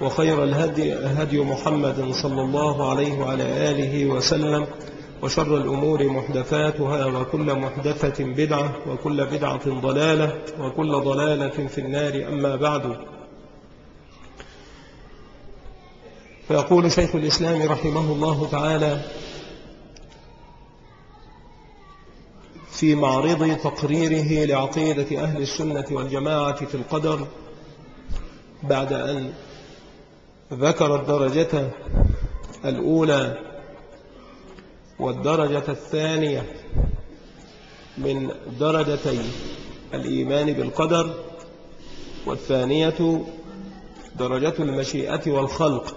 وخير الهدي هدي محمد صلى الله عليه وعلى آله وسلم وشر الأمور محدثاتها وكل محدثة بدعة وكل بدعة ضلالة وكل ضلالة في النار أما بعد. فيقول شيخ الإسلام رحمه الله تعالى في معرض تقريره لعقيدة أهل السنة والجماعة في القدر بعد أن ذكر الدرجة الأولى والدرجة الثانية من درجتي الإيمان بالقدر والثانية درجة المشيئة والخلق.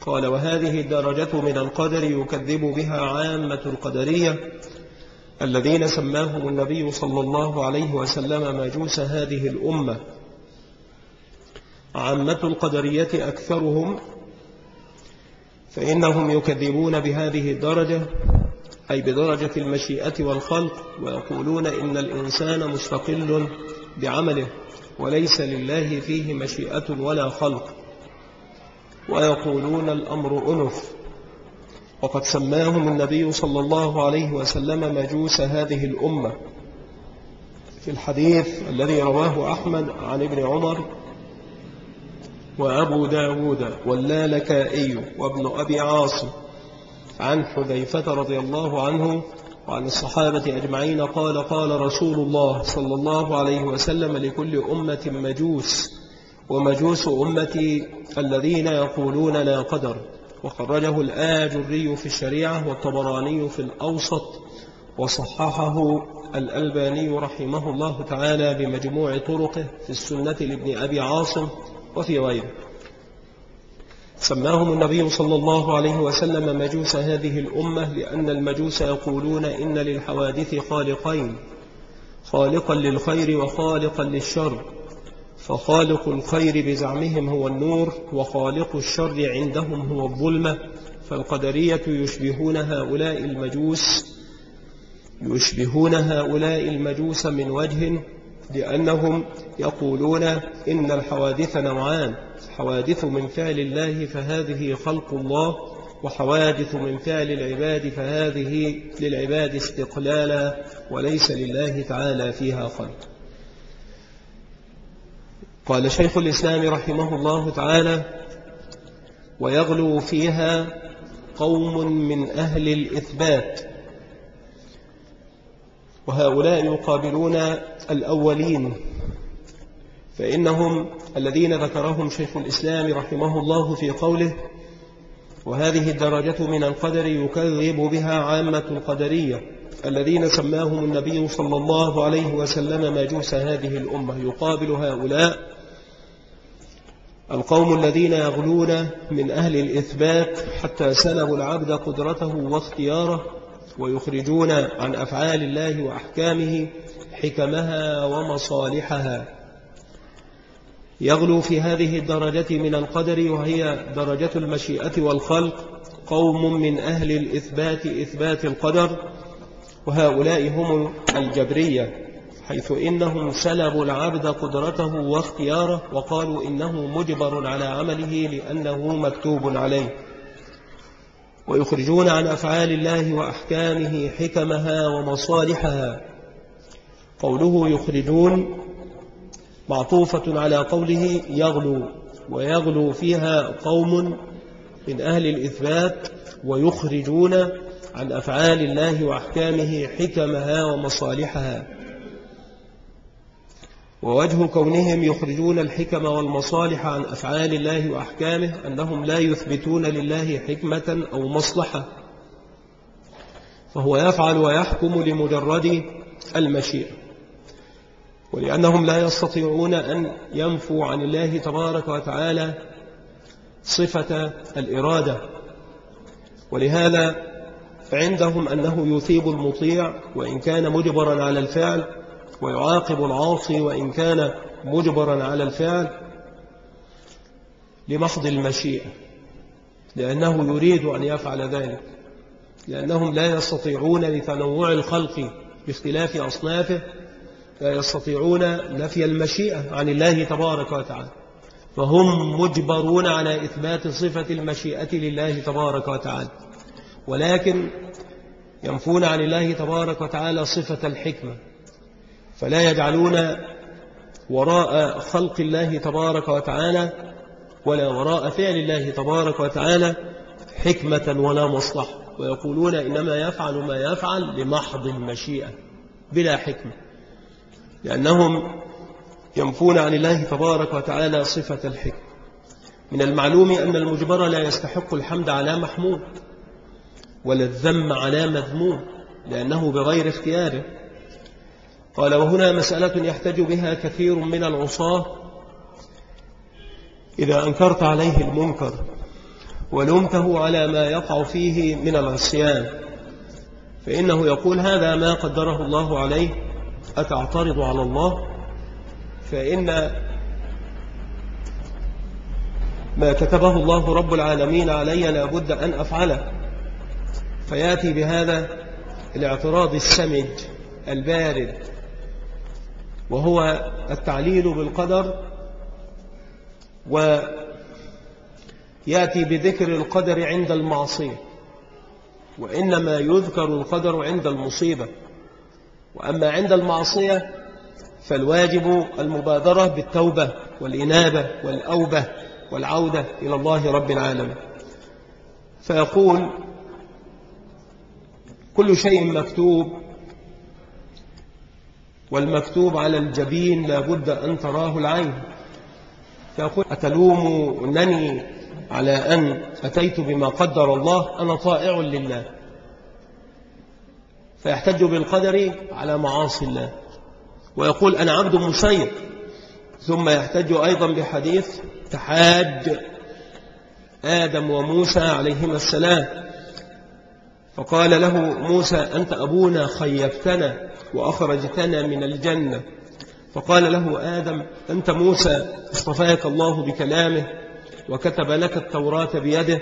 قال وهذه الدرجة من القدر يكذب بها عامة القدرية الذين سماهم النبي صلى الله عليه وسلم مجوس هذه الأمة. عامة القدرية أكثرهم فإنهم يكذبون بهذه الدرجة أي بدرجة المشيئة والخلق ويقولون إن الإنسان مستقل بعمله وليس لله فيه مشيئة ولا خلق. ويقولون الأمر أنف. وقد سماهم النبي صلى الله عليه وسلم مجوس هذه الأمة. في الحديث الذي رواه أحمد عن ابن عمر وأبو داود واللالكائي وابن أبي عاصم عن حذيفة رضي الله عنه وعن الصحابة أجمعين قال قال رسول الله صلى الله عليه وسلم لكل أمة مجوس ومجوس أمتي الذين يقولون لا قدر وخرجه الآجري في الشريعة والطبراني في الأوسط وصححه الألباني رحمه الله تعالى بمجموع طرقه في السنة لابن أبي عاصم وفي غيره سماهم النبي صلى الله عليه وسلم مجوس هذه الأمة لأن المجوس يقولون إن للحوادث خالقين خالقا للخير وخالقا للشر. فخالق الخير بزعمهم هو النور وخالق الشر عندهم هو الظلمة. فالقدرية يشبهون هؤلاء المجوس يشبهون هؤلاء المجوس من وجه لأنهم يقولون إن الحوادث نوعان حوادث من فعل الله فهذه خلق الله وحوادث من فعل العباد فهذه للعباد استقلالا وليس لله تعالى فيها خلق. قال شيخ الإسلام رحمه الله تعالى ويغلو فيها قوم من أهل الإثبات وهؤلاء يقابلون الأولين فإنهم الذين ذكرهم شيخ الإسلام رحمه الله في قوله وهذه الدرجة من القدر يكذب بها عامة القدرية الذين سماهم النبي صلى الله عليه وسلم مجوس هذه الأمة. يقابل هؤلاء القوم الذين يغلون من أهل الإثبات حتى سلبوا العبد قدرته واختياره ويخرجون عن أفعال الله وأحكامه حكمها ومصالحها. يغلو في هذه الدرجة من القدر وهي درجة المشيئة والخلق قوم من أهل الإثبات إثبات القدر وهؤلاء هم الجبرية حيث إنهم سلبوا العبد قدرته واختياره وقالوا إنه مجبر على عمله لأنه مكتوب عليه. ويخرجون عن أفعال الله وأحكامه حكمها ومصالحها. قوله يخرجون معطوفة على قوله يغلو ويغلو فيها قوم من أهل الإثبات ويخرجون عن أفعال الله وأحكامه حكمها ومصالحها. ووجه كونهم يخرجون الحكم والمصالح عن أفعال الله وأحكامه أنهم لا يثبتون لله حكمة أو مصلحة. فهو يفعل ويحكم لمجرد المشيئة. ولأنهم لا يستطيعون أن ينفوا عن الله تبارك وتعالى صفة الإرادة. ولهذا عندهم أنه يثيب المطيع وإن كان مجبرا على الفعل ويعاقب العاصي وإن كان مجبرا على الفعل لمحض المشيئة لأنه يريد أن يفعل ذلك لأنهم لا يستطيعون لتنوع الخلق باختلاف أصنافه لا يستطيعون نفي المشيئة عن الله تبارك وتعالى فهم مجبرون على إثبات صفة المشيئة لله تبارك وتعالى ولكن ينفون عن الله تبارك وتعالى صفة الحكمة. فلا يجعلون وراء خلق الله تبارك وتعالى ولا وراء فعل الله تبارك وتعالى حكمة ولا مصلحة. ويقولون إنما يفعل ما يفعل لمحض المشيئة بلا حكمة لأنهم ينفون عن الله تبارك وتعالى صفة الحكمة. من المعلوم أن المجبر لا يستحق الحمد على محمود ولا الذم على مذموم لأنه بغير اختياره. قال وهنا مسألة يحتج بها كثير من العصاة إذا أنكرت عليه المنكر ولمته على ما يقع فيه من العصيان فإنه يقول هذا ما قدره الله عليه أتعترض على الله؟ فإن ما كتبه الله رب العالمين علي لابد أن أفعله. فيأتي بهذا الاعتراض السمج البارد وهو التعليل بالقدر ويأتي بذكر القدر عند المعصية وإنما يذكر القدر عند المصيبة. وأما عند المعصية فالواجب المبادرة بالتوبة والإنابة والأوبة والعودة إلى الله رب العالمين. فيقول كل شيء مكتوب والمكتوب على الجبين لابد أن تراه العين. فيقول أتلومنني على أن أتيت بما قدر الله أنا طائع لله. فيحتج بالقدر على معاصي الله. ويقول أنا عبد مسير. ثم يحتج أيضا بحديث تحاج آدم وموسى عليهما السلام. فقال له موسى أنت أبونا خيفتنا وأخرجتنا من الجنة. فقال له آدم أنت موسى اصطفاك الله بكلامه وكتب لك التوراة بيده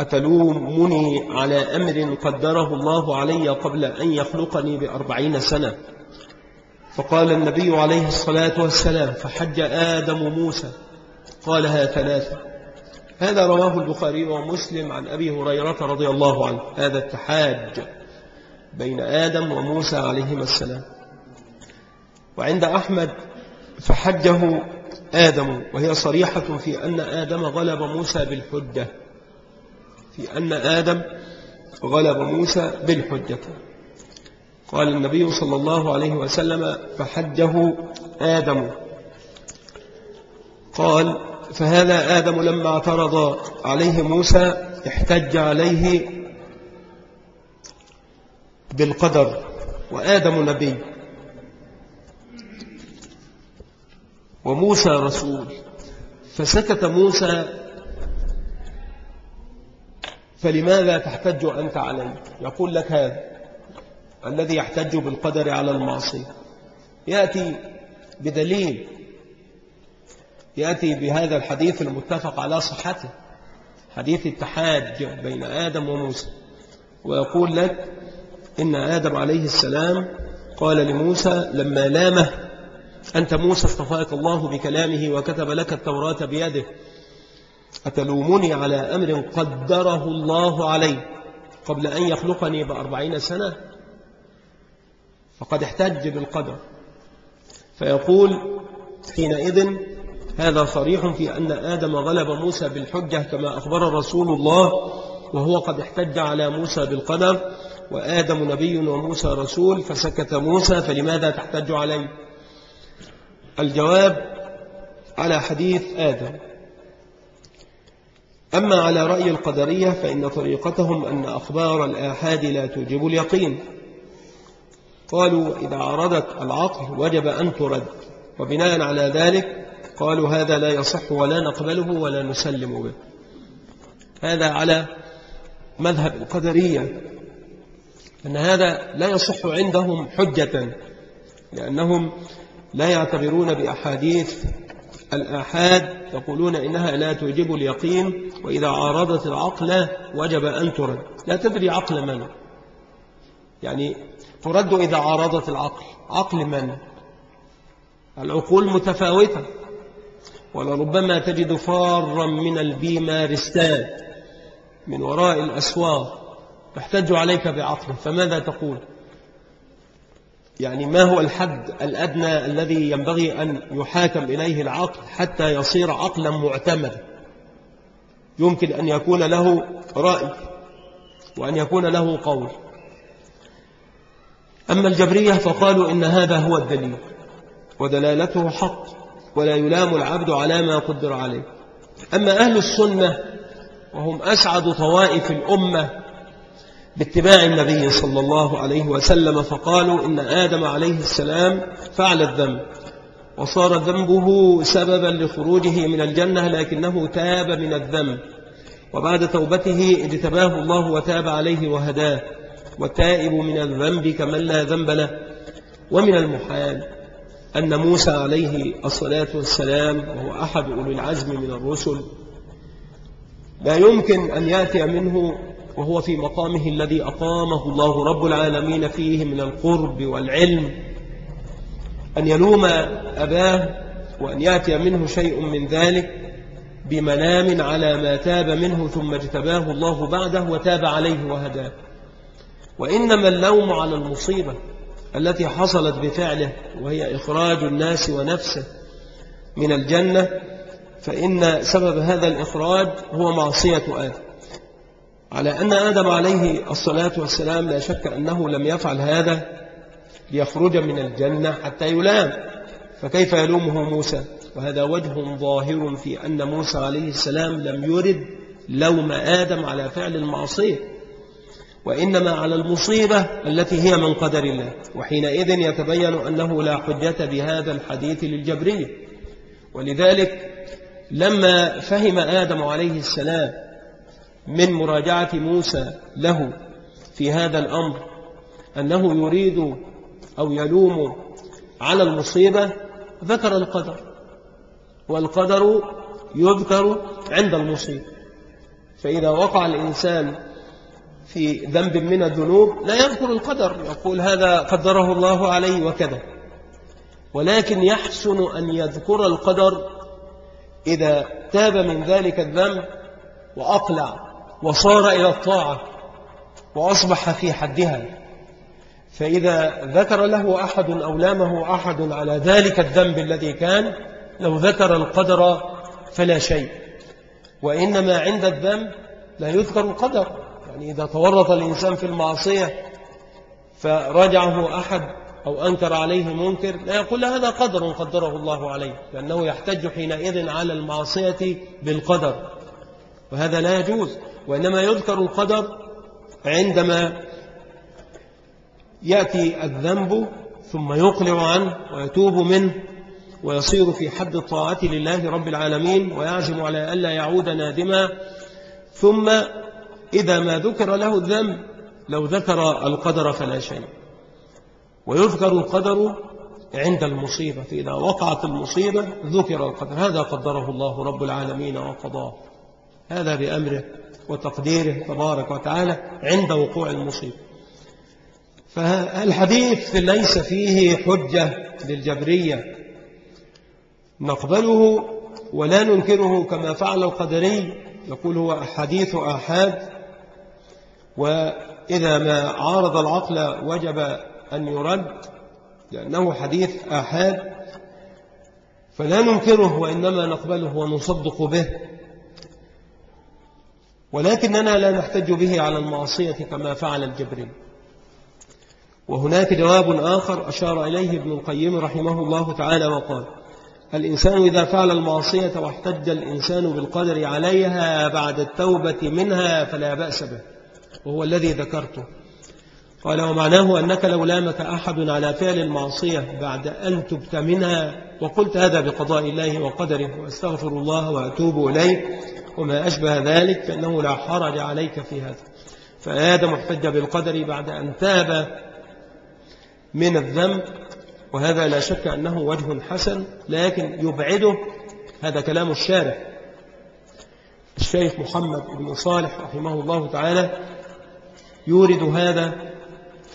أتلومني على أمر قدره الله علي قبل أن يخلقني بأربعين سنة؟ فقال النبي عليه الصلاة والسلام فحج آدم موسى. قالها ثلاثة. هذا رواه البخاري ومسلم عن أبي هريرة رضي الله عنه هذا التحاج. بين آدم وموسى عليهما السلام. وعند أحمد فحجه آدم وهي صريحة في أن آدم غلب موسى بالحجة. في أن آدم غلب موسى بالحجة. قال النبي صلى الله عليه وسلم فحجه آدم. قال فهذا آدم لما اعترض عليه موسى احتج عليه بالقدر وآدم نبي. وموسى رسول. فسكت موسى فلماذا تحتج أنت علي؟ يقول لك هذا الذي يحتج بالقدر على المعصية. يأتي بدليل. يأتي بهذا الحديث المتفق على صحته. حديث التحاج بين آدم وموسى. ويقول لك إن آدم عليه السلام قال لموسى لما لامه أنت موسى اصطفاك الله بكلامه وكتب لك التوراة بيده. أتلومني على أمر قدره الله علي قبل أن يخلقني بأربعين سنة؟ فقد احتج بالقدر. فيقول حينئذ هذا صريح في أن آدم غلب موسى بالحجة كما أخبر رسول الله وهو قد احتج على موسى بالقدر. وآدم نبي وموسى رسول فسكت موسى فلماذا تحتج عليه؟ الجواب على حديث آدم. أما على رأي القدرية فإن طريقتهم أن أخبار الآحاد لا توجب اليقين. قالوا إذا عرضت العقل وجب أن ترد. وبناء على ذلك قالوا هذا لا يصح ولا نقبله ولا نسلم به. هذا على مذهب القدرية. أن هذا لا يصح عندهم حجة لأنهم لا يعتبرون بأحاديث الآحاد يقولون إنها لا توجب اليقين وإذا عارضت العقل وجب أن ترد. لا تدري عقل من. يعني ترد إذا عارضت العقل. عقل من؟ العقول متفاوتة. ولربما تجد فارا من البيمارستان من وراء الأسواق يحتج عليك بعقله فماذا تقول؟ يعني ما هو الحد الأدنى الذي ينبغي أن يحاكم إليه العقل حتى يصير عقلا معتمدا؟ يمكن أن يكون له رأي وأن يكون له قول. أما الجبرية فقالوا إن هذا هو الدليل ودلالته حق ولا يلام العبد على ما قدر عليه. أما أهل السنة وهم أسعد طوائف الأمة باتباع النبي صلى الله عليه وسلم فقالوا إن آدم عليه السلام فعل الذنب وصار ذنبه سببا لخروجه من الجنة لكنه تاب من الذنب وبعد توبته اجتباه الله وتاب عليه وهداه والتائب من الذنب كمن لا ذنب له ومن المحال أن موسى عليه الصلاة والسلام وهو أحد أولي العزم من الرسل لا يمكن أن يأتي منه وهو في مقامه الذي أقامه الله رب العالمين فيه من القرب والعلم. أن يلوم أباه وأن يأتي منه شيء من ذلك بمنام على ما تاب منه ثم اجتباه الله بعده وتاب عليه وهداه. وإنما اللوم على المصيبة التي حصلت بفعله وهي إخراج الناس ونفسه من الجنة فإن سبب هذا الإخراج هو معصية آدم. على أن آدم عليه الصلاة والسلام لا شك أنه لم يفعل هذا ليخرج من الجنة حتى يلام. فكيف يلومه موسى؟ وهذا وجه ظاهر في أن موسى عليه السلام لم يرد لوم آدم على فعل المعصية وإنما على المصيبة التي هي من قدر الله. وحينئذ يتبين أنه لا حجة بهذا الحديث للجبرية ولذلك لما فهم آدم عليه السلام من مراجعة موسى له في هذا الأمر أنه يريد أو يلوم على المصيبة ذكر القدر والقدر يذكر عند المصيبة فإذا وقع الإنسان في ذنب من الذنوب لا يذكر القدر يقول هذا قدره الله عليه وكذا. ولكن يحسن أن يذكر القدر إذا تاب من ذلك الذنب وأقلع وصار إلى الطاعة وأصبح في حدها. فإذا ذكر له أحد أو لامه أحد على ذلك الذنب الذي كان لو ذكر القدر فلا شيء. وإنما عند الذنب لا يذكر القدر. يعني إذا تورط الإنسان في المعصية فرجعه أحد أو أنكر عليه منكر لا يقول هذا قدر قدره الله عليه لأنه يحتج حينئذ على المعصية بالقدر. وهذا لا يجوز. وإنما يذكر القدر عندما يأتي الذنب ثم يقلع عنه ويتوب منه ويصير في حد الطاعة لله رب العالمين ويعزم على ألا يعود نادما. ثم إذا ما ذكر له الذنب لو ذكر القدر فلا شيء. ويذكر القدر عند المصيبة. فإذا وقعت المصيبة ذكر القدر. هذا قدره الله رب العالمين وقضاه. هذا بأمره. وتقديره تبارك وتعالى عند وقوع المصيبة فالحديث ليس فيه حجة للجبرية. نقبله ولا ننكره كما فعل القدري يقول هو حديث آحاد. وإذا ما عارض العقل وجب أن يرد لأنه حديث آحاد. فلا ننكره وإنما نقبله ونصدق به. ولكننا لا نحتج به على المعصية كما فعل الجبريل. وهناك جواب آخر أشار إليه ابن القيم رحمه الله تعالى وقال الإنسان إذا فعل المعصية واحتج الإنسان بالقدر عليها بعد التوبة منها فلا بأس به وهو الذي ذكرته. قال ومعناه أنك لو لامك أحد على فعل المعصية بعد أن تبت منها وقلت هذا بقضاء الله وقدره وأستغفر الله وأتوب إليه وما أشبه ذلك فإنه لا حرج عليك في هذا. فآدم احتج بالقدر بعد أن تاب من الذنب وهذا لا شك أنه وجه حسن لكن يبعده هذا كلام الشارع الشيخ محمد بن صالح رحمه الله تعالى يورد هذا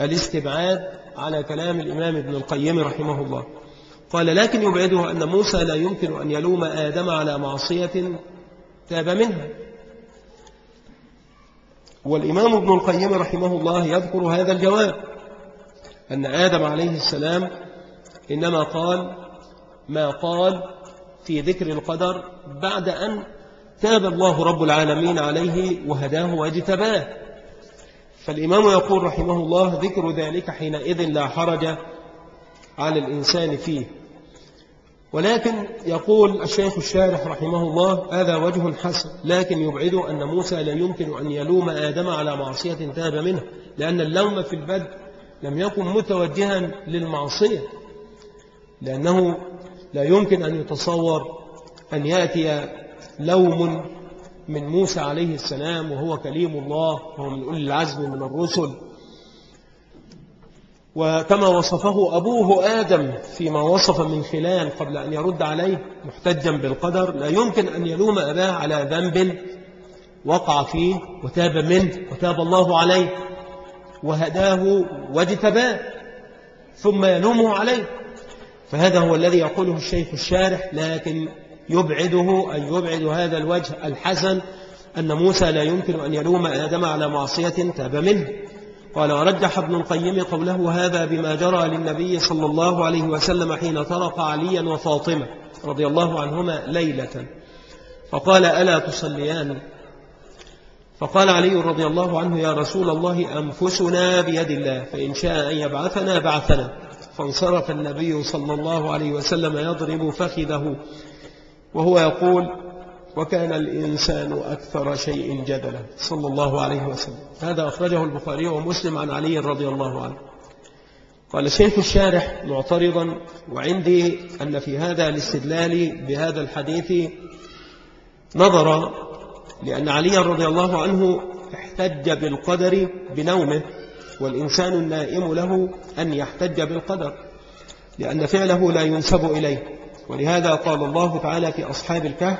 الاستبعاد على كلام الإمام ابن القيم رحمه الله. قال لكن يبعده أن موسى لا يمكن أن يلوم آدم على معصية تاب منها. والإمام ابن القيم رحمه الله يذكر هذا الجواب أن آدم عليه السلام إنما قال ما قال في ذكر القدر بعد أن تاب الله رب العالمين عليه وهداه واجتباه. فالإمام يقول رحمه الله ذكر ذلك حينئذ لا حرج على الإنسان فيه. ولكن يقول الشيخ الشارح رحمه الله هذا وجه حسن لكن يبعد أن موسى لا يمكن أن يلوم آدم على معصية تاب منه لأن اللوم في البدء لم يكن متوجها للمعصية لأنه لا يمكن أن يتصور أن يأتي لوم من موسى عليه السلام وهو كليم الله وهو من أولي العزم من الرسل. وكما وصفه أبوه آدم فيما وصف من خلال قبل أن يرد عليه محتجا بالقدر لا يمكن أن يلوم أباه على ذنب وقع فيه وتاب منه وتاب الله عليه وهداه واجتباه ثم يلومه عليه. فهذا هو الذي يقوله الشيخ الشارح لكن يبعده أن يبعد هذا الوجه الحسن أن موسى لا يمكن أن يلوم آدم على معصية تاب منه. قال ورجح ابن القيم قوله هذا بما جرى للنبي صلى الله عليه وسلم حين طرق عليا وفاطمة رضي الله عنهما ليلة. فقال ألا تصليان؟ فقال علي رضي الله عنه يا رسول الله أنفسنا بيد الله فإن شاء أن يبعثنا بعثنا. فانصرف النبي صلى الله عليه وسلم يضرب فخذه. وهو يقول وكان الإنسان أكثر شيء جدلا صلى الله عليه وسلم. هذا أخرجه البخاري ومسلم عن علي رضي الله عنه. قال الشيخ الشارح معترضا وعندي أن في هذا الاستدلال بهذا الحديث نظر لأن علي رضي الله عنه احتج بالقدر بنومه والإنسان النائم له أن يحتج بالقدر لأن فعله لا ينسب إليه. ولهذا قال الله تعالى في أصحاب الكهف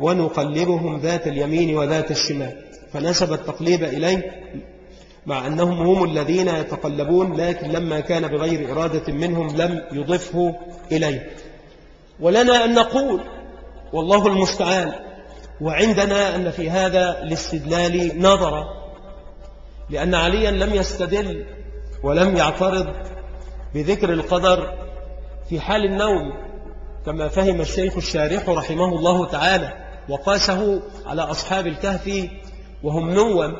ونقلبهم ذات اليمين وذات الشمال. فنسب التقليب إليه مع أنهم هم الذين يتقلبون لكن لما كان بغير إرادة منهم لم يضفه إليه. ولنا أن نقول والله المستعان وعندنا أن في هذا الاستدلال نظر لأن عليا لم يستدل ولم يعترض بذكر القدر في حال النوم كما فهم الشيخ الشارح رحمه الله تعالى وقاسه على أصحاب الكهف وهم نوم.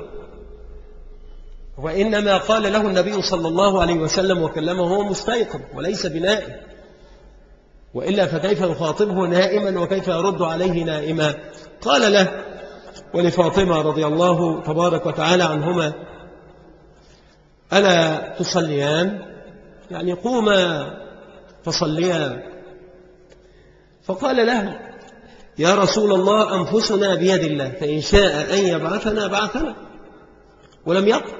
وإنما قال له النبي صلى الله عليه وسلم وكلمه هو مستيقظ وليس بنائم. وإلا فكيف يخاطبه نائما وكيف يرد عليه نائما؟ قال له ولفاطمة رضي الله تبارك وتعالى عنهما ألا تصليان؟ يعني قوما فصليا فقال له يا رسول الله أنفسنا بيد الله فإن شاء أن يبعثنا بعثنا ولم يقل.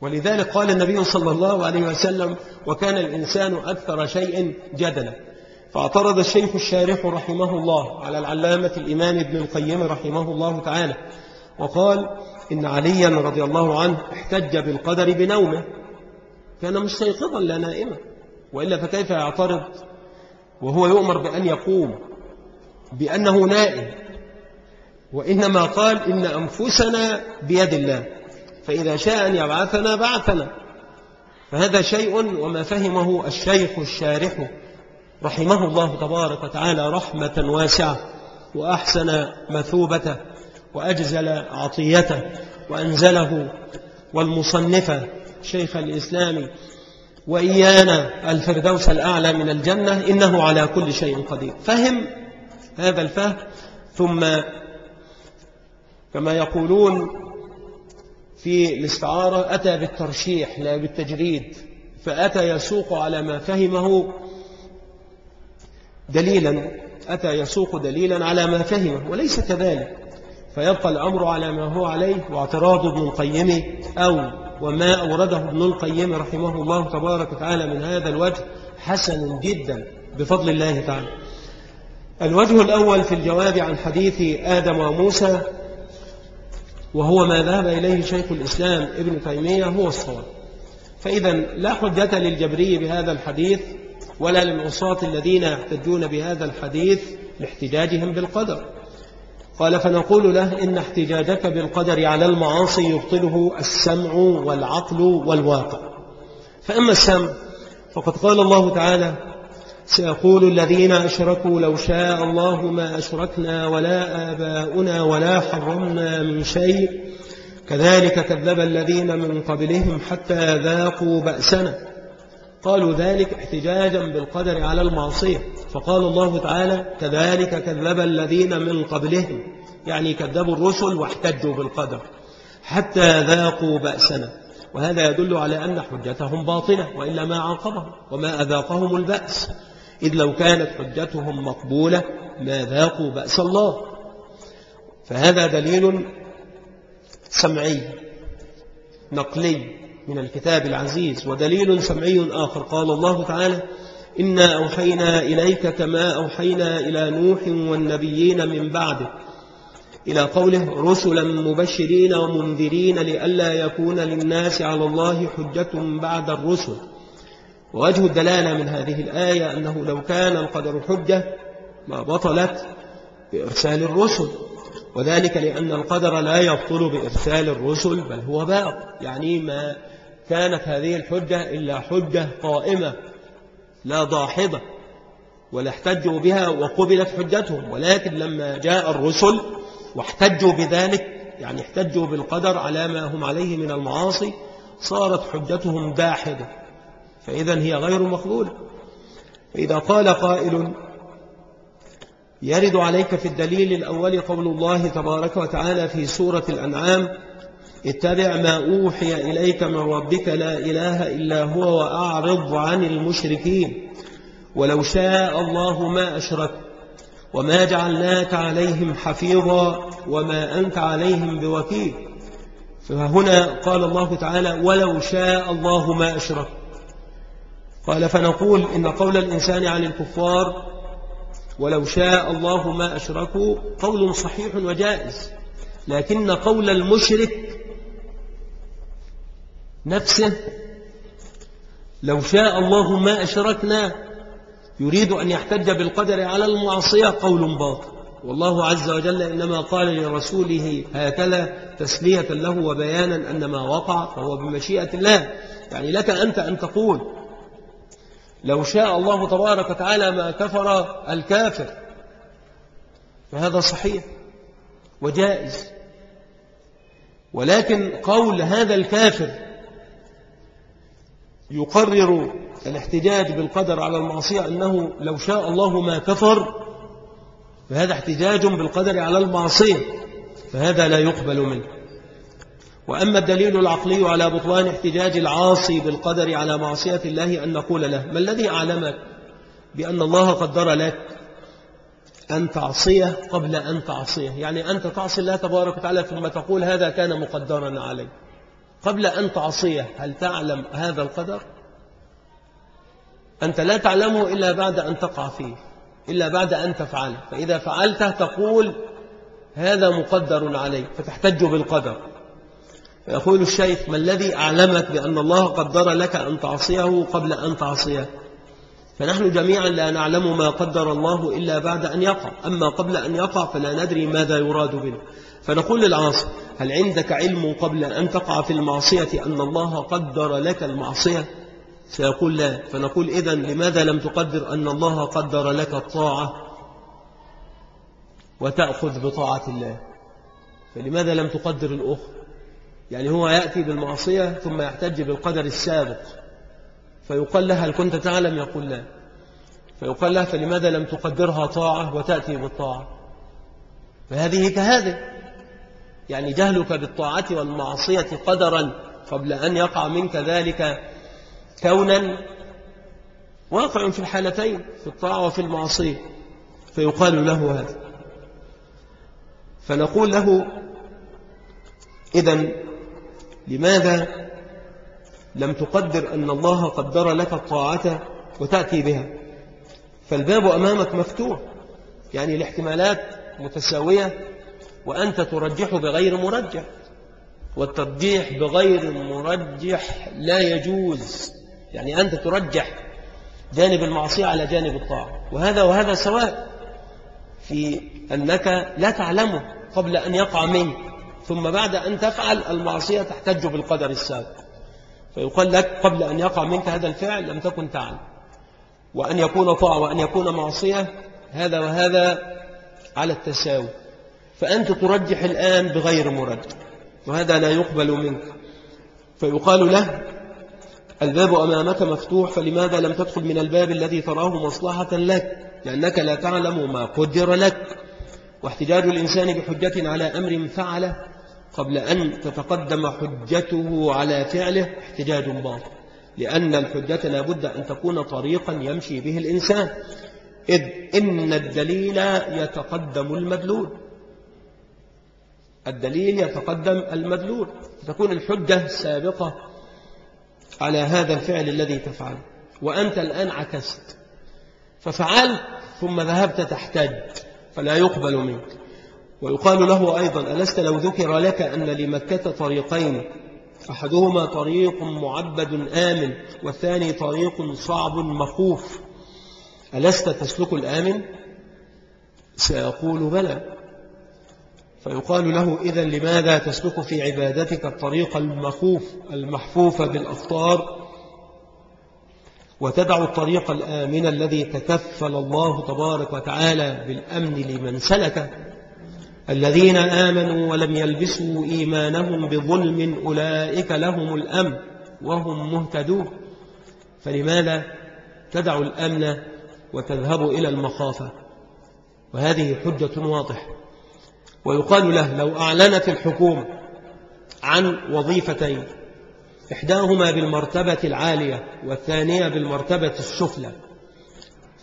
ولذلك قال النبي صلى الله عليه وسلم وكان الإنسان أكثر شيء جدلا. فاعترض الشيخ الشارح رحمه الله على العلامة الإمام ابن القيم رحمه الله تعالى وقال إن عليا رضي الله عنه احتج بالقدر بنومه كان مستيقظا لا نائما وإلا فكيف يعترض؟ وهو يؤمر بأن يقوم بأنه نائم. وإنما قال إن أنفسنا بيد الله فإذا شاء أن يبعثنا بعثنا. فهذا شيء وما فهمه الشيخ الشارح رحمه الله تبارك وتعالى رحمة واسعة وأحسن مثوبته وأجزل عطيته وأنزله والمصنفة شيخ الإسلام وإيانا الفردوس الأعلى من الجنة إنه على كل شيء قدير. فهم هذا الفهم. ثم كما يقولون في الاستعارة أتى بالترشيح لا بالتجريد. فأتى يسوق على ما فهمه دليلا. أتى يسوق دليلا على ما فهمه وليس كذلك. فيبقى الأمر على ما هو عليه واعتراض ابن القيم أو وما أورده ابن القيم رحمه الله تبارك وتعالى من هذا الوجه حسن جدا بفضل الله تعالى. الوجه الأول في الجواب عن حديث آدم وموسى وهو ما ذهب إليه شيخ الإسلام ابن تيمية هو الصواب. فإذا لا حجة للجبري بهذا الحديث ولا للعصاة الذين يحتجون بهذا الحديث لاحتجاجهم بالقدر. قال فنقول له إن احتجاجك بالقدر على المعاصي يبطله السمع والعقل والواقع. فأما السمع فقد قال الله تعالى سيقول الذين أشركوا لو شاء الله ما أشركنا ولا آباؤنا ولا حرمنا من شيء. كذلك كذب الذين من قبلهم حتى ذاقوا بأسنا. قالوا ذلك احتجاجا بالقدر على المعصية. فقال الله تعالى كذلك كذب الذين من قبلهم. يعني كذبوا الرسل واحتجوا بالقدر حتى ذاقوا بأسنا. وهذا يدل على أن حجتهم باطلة وإلا ما عاقبهم وما أذاقهم البأس. إذ لو كانت حجتهم مقبولة ما ذاقوا بأس الله. فهذا دليل سمعي نقلي. من الكتاب العزيز ودليل سمعي آخر. قال الله تعالى إنا أوحينا إليك كما أوحينا إلى نوح والنبيين من بعده إلى قوله رسلا مبشرين ومنذرين لئلا يكون للناس على الله حجة بعد الرسل. ووجه الدلالة من هذه الآية أنه لو كان القدر حجة ما بطلت بإرسال الرسل وذلك لأن القدر لا يبطل بإرسال الرسل بل هو باق يعني ما كانت هذه الحجة إلا حجة قائمة لا ضاحضة ولا احتجوا بها وقبلت حجتهم. ولكن لما جاء الرسل واحتجوا بذلك يعني احتجوا بالقدر على ما هم عليه من المعاصي صارت حجتهم داحضة فإذا هي غير مقبولة. فإذا قال قائل يرد عليك في الدليل الأول قول الله تبارك وتعالى في سورة الأنعام اتبع ما أوحي إليك من ربك لا إله إلا هو وأعرض عن المشركين. ولو شاء الله ما أشرك وما جعلناك عليهم حفيظا وما أنت عليهم بوكيل. فهنا قال الله تعالى ولو شاء الله ما أشرك. قال فنقول إن قول الإنسان عن الكفار ولو شاء الله ما أشركوا قول صحيح وجائز لكن قول المشرك نفسه. لو شاء الله ما أشركنا يريد أن يحتج بالقدر على المعصية قول باطل. والله عز وجل إنما قال لرسوله هكذا تسلية له وبيانا أن ما وقع فهو بمشيئة الله. يعني لك أنت أن تقول لو شاء الله تبارك وتعالى ما كفر الكافر فهذا صحيح وجائز. ولكن قول هذا الكافر يقرر الاحتجاج بالقدر على المعصية أنه لو شاء الله ما كفر فهذا احتجاج بالقدر على المعصية فهذا لا يقبل منه. وأما الدليل العقلي على بطلان احتجاج العاصي بالقدر على معصية الله أن نقول له ما الذي أعلمك بأن الله قدر لك أن تعصيه قبل أن تعصيه؟ يعني أنت تعصي الله تبارك وتعالى ثم تقول هذا كان مقدرا عليه قبل أن تعصيه هل تعلم هذا القدر؟ أنت لا تعلمه إلا بعد أن تقع فيه إلا بعد أن تفعله. فإذا فعلته تقول هذا مقدر عليك فتحتج بالقدر. فيقول الشيخ ما الذي أعلمك بأن الله قدر لك أن تعصيه قبل أن تعصيه؟ فنحن جميعا لا نعلم ما قدر الله إلا بعد أن يقع. أما قبل أن يقع فلا ندري ماذا يراد به. فنقول للعاصي هل عندك علم قبل أن تقع في المعصية أن الله قدر لك المعصية؟ سيقول لا. فنقول إذن لماذا لم تقدر أن الله قدر لك الطاعة وتأخذ بطاعة الله؟ فلماذا لم تقدر الأخر يعني هو يأتي بالمعصية ثم يحتج بالقدر السابق. فيقال له هل كنت تعلم؟ يقول لا. فيقال له فلماذا لم تقدرها طاعة وتأتي بالطاعة؟ فهذه كهذه يعني جهلك بالطاعة والمعصية قدرا قبل أن يقع منك ذلك كونا. واقع في الحالتين في الطاعة وفي المعصية. فيقال له هذا. فنقول له إذا لماذا لم تقدر أن الله قدر لك الطاعة وتأتي بها؟ فالباب أمامك مفتوح. يعني الاحتمالات متساوية. وأنت ترجح بغير مرجح. والترجيح بغير مرجح لا يجوز. يعني أنت ترجح جانب المعصية على جانب الطاعة. وهذا وهذا سواء في أنك لا تعلمه قبل أن يقع منك ثم بعد أن تفعل المعصية تحتج بالقدر السابق. فيقال لك قبل أن يقع منك هذا الفعل لم تكن تعلم. وأن يكون طاعة وأن يكون معصية هذا وهذا على التساوي. فأنت ترجح الآن بغير مرجح وهذا لا يقبل منك. فيقال له الباب أمامك مفتوح فلماذا لم تدخل من الباب الذي تراه مصلحة لك؟ لأنك لا تعلم ما قدر لك. واحتجاج الإنسان بحجة على أمر فعله قبل أن تتقدم حجته على فعله احتجاج باطل. لأن الحجة لابد أن تكون طريقا يمشي به الإنسان. إذ إن الدليل يتقدم المدلول. الدليل يتقدم المدلول تكون الحجة سابقة على هذا الفعل الذي تفعله. وأنت الآن عكست. ففعلت ثم ذهبت تحتاج فلا يقبل منك. ويقال له أيضا ألست لو ذكر لك أن لمكة طريقين؟ أحدهما طريق معبد آمن والثاني طريق صعب مخوف. ألست تسلك الآمن؟ سيقول بلى. فيقال له إذا لماذا تسلك في عبادتك الطريق المخوف المحفوف بالأخطار وتدع الطريق الآمن الذي تكفل الله تبارك وتعالى بالأمن لمن سلك. الذين آمنوا ولم يلبسوا إيمانهم بظلم أولئك لهم الأمن وهم مهتدون. فلماذا تدع الأمن وتذهب إلى المخافة؟ وهذه حجة واضحة. ويقال له لو أعلنت الحكومة عن وظيفتين إحداهما بالمرتبة العالية والثانية بالمرتبة السفلى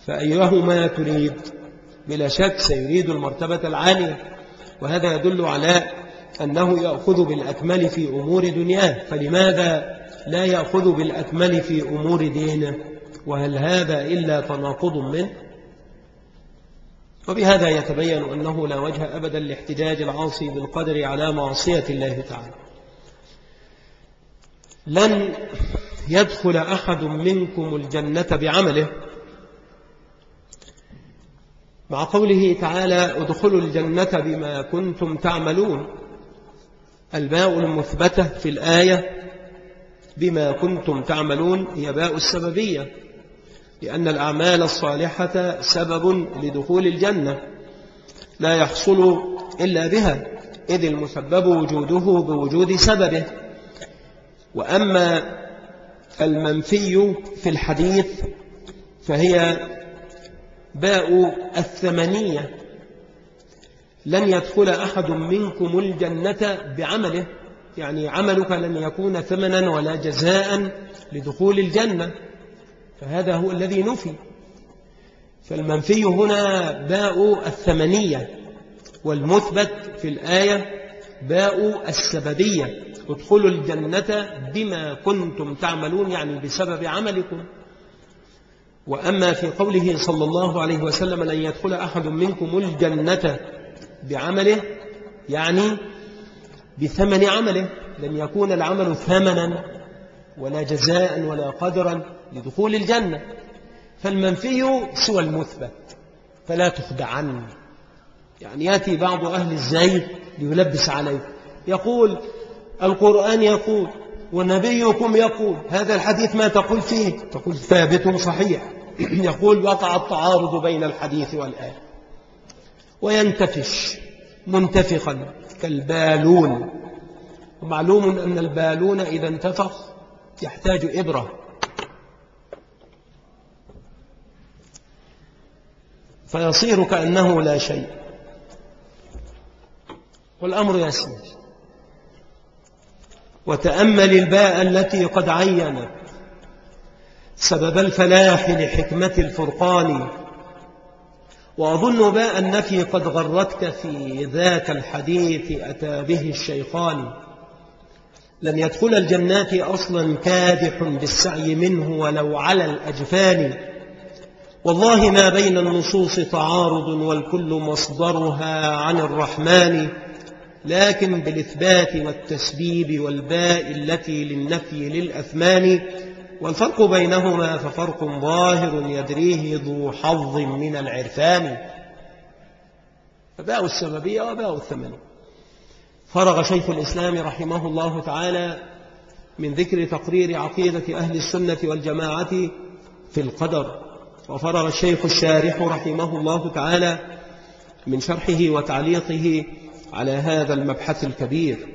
فأيهما تريد؟ بلا شك سيريد المرتبة العالية وهذا يدل على أنه يأخذ بالأكمل في أمور دنياه فلماذا لا يأخذ بالأكمل في أمور دينه؟ وهل هذا إلا تناقض منه؟ وبهذا يتبين أنه لا وجه أبدا لاحتجاج العاصي بالقدر على معصية الله تعالى. لن يدخل أحد منكم الجنة بعمله. مع قوله تعالى ادخلوا الجنة بما كنتم تعملون الباء المثبتة في الآية بما كنتم تعملون هي باء السببية. لأن الأعمال الصالحة سبب لدخول الجنة لا يحصل إلا بها إذ المسبب وجوده بوجود سببه. وأما المنفي في الحديث فهي باء الثمنية لن يدخل أحد منكم الجنة بعمله يعني عملك لن يكون ثمنا ولا جزاء لدخول الجنة. فهذا هو الذي نفي. فالمنفي هنا باء الثمنية والمثبت في الآية باء السببية. ادخلوا الجنة بما كنتم تعملون يعني بسبب عملكم. وأما في قوله صلى الله عليه وسلم لن يدخل أحد منكم الجنة بعمله يعني بثمن عمله. لن يكون العمل ثمنا ولا جزاء ولا قدرا. لدخول الجنة. فالمنفي سوى المثبت فلا تخدعن يعني يأتي بعض أهل الزيد ليلبس عليه يقول القرآن يقول ونبيكم يقول هذا الحديث ما تقول فيه؟ تقول ثابت صحيح. يقول وقع التعارض بين الحديث والآية. وينتفش منتفخا كالبالون. ومعلوم أن البالون إذا انتفخ يحتاج إبرة. فيصير كأنه لا شيء. والأمر يسير. وتأمل الباء التي قد عينت. سبب الفلاح لحكمة الفرقان. وأظن باء النفي قد غرتك في ذاك الحديث أتى به الشيخان. لن يدخل الجنات أصلا كادح بالسعي منه ولو على الأجفان. والله ما بين النصوص تعارض والكل مصدرها عن الرحمن لكن بالإثبات والتسبيب والباء التي للنفي للأثمان والفرق بينهما ففرق ظاهر يدريه ذو حظ من العرفان. فباء السببية وباء الثمنية فرغ شيخ الإسلام رحمه الله تعالى من ذكر تقرير عقيدة أهل السنة والجماعة في القدر. وفرغ الشيخ الشارح رحمه الله تعالى من شرحه وتعليقه على هذا المبحث الكبير.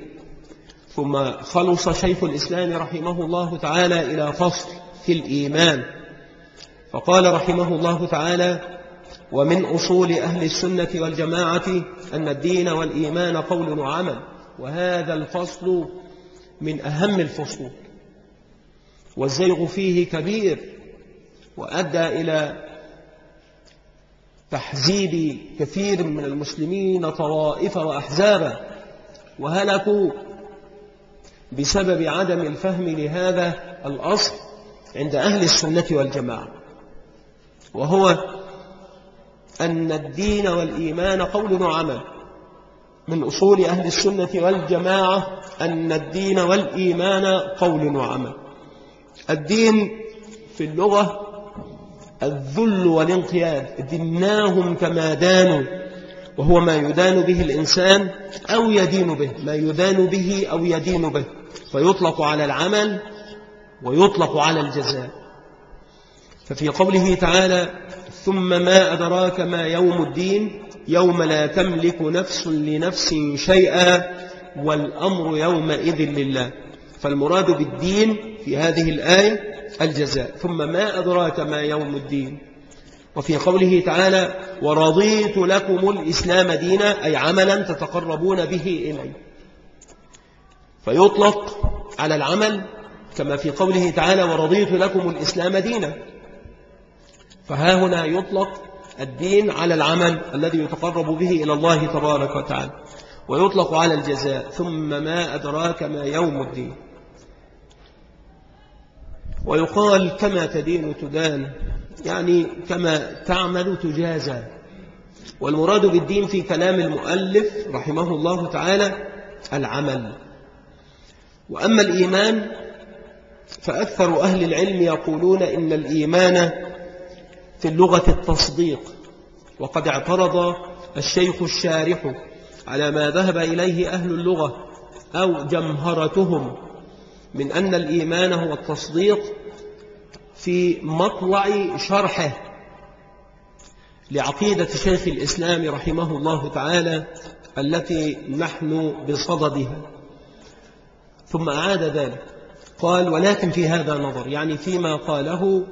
ثم خلص شيخ الإسلام رحمه الله تعالى إلى فصل في الإيمان. فقال رحمه الله تعالى ومن أصول أهل السنة والجماعة أن الدين والإيمان قول وعمل وهذا الفصل من أهم الفصول. والزيغ فيه كبير وأدى إلى تحزيب كثير من المسلمين طوائف وأحزابا وهلكوا بسبب عدم الفهم لهذا الأصل عند أهل السنة والجماعة. وهو أن الدين والإيمان قول وعمل. من أصول أهل السنة والجماعة أن الدين والإيمان قول وعمل. الدين في اللغة الذل والانقياد دناهم كما دانوا وهو ما يدان به الإنسان أو يدين به ما يدان به أو يدين به فيطلق على العمل ويطلق على الجزاء. ففي قوله تعالى ثم ما أدراك ما يوم الدين يوم لا تملك نفس لنفس شيئا والأمر يومئذ لله. فالمراد بالدين في هذه الآية الجزاء. ثم ما أدراك ما يوم الدين. وفي قوله تعالى ورضيت لكم الإسلام دينا أي عملا تتقربون به إلي فيطلق على العمل كما في قوله تعالى ورضيت لكم الإسلام دينا فها هنا يطلق الدين على العمل الذي يتقرب به إلى الله تبارك وتعالى. ويطلق على الجزاء ثم ما أدراك ما يوم الدين ويقال كما تدين تدان يعني كما تعمل تجازى. والمراد بالدين في كلام المؤلف رحمه الله تعالى العمل. وأما الإيمان فأكثر أهل العلم يقولون إن الإيمان في اللغة التصديق. وقد اعترض الشيخ الشارح على ما ذهب إليه أهل اللغة أو جمهرتهم. من أن الإيمان هو التصديق في مطلع شرحه لعقيدة شيخ الإسلام رحمه الله تعالى التي نحن بصددها. ثم أعاد ذلك. قال ولكن في هذا نظر يعني فيما قاله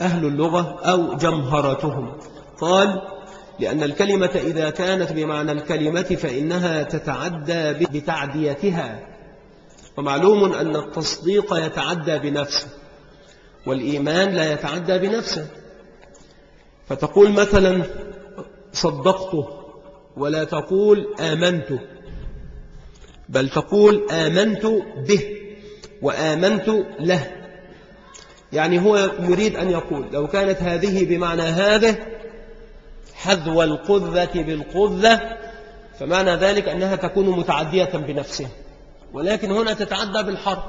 أهل اللغة أو جمهرتهم. قال لأن الكلمة إذا كانت بمعنى الكلمة فإنها تتعدى بتعديتها. ومعلوم أن التصديق يتعدى بنفسه والإيمان لا يتعدى بنفسه. فتقول مثلا صدقته ولا تقول آمنت بل تقول آمنت به وآمنت له. يعني هو يريد أن يقول لو كانت هذه بمعنى هذا حذو القذة بالقذة فمعنى ذلك أنها تكون متعدية بنفسها. ولكن هنا تتعدى بالحرف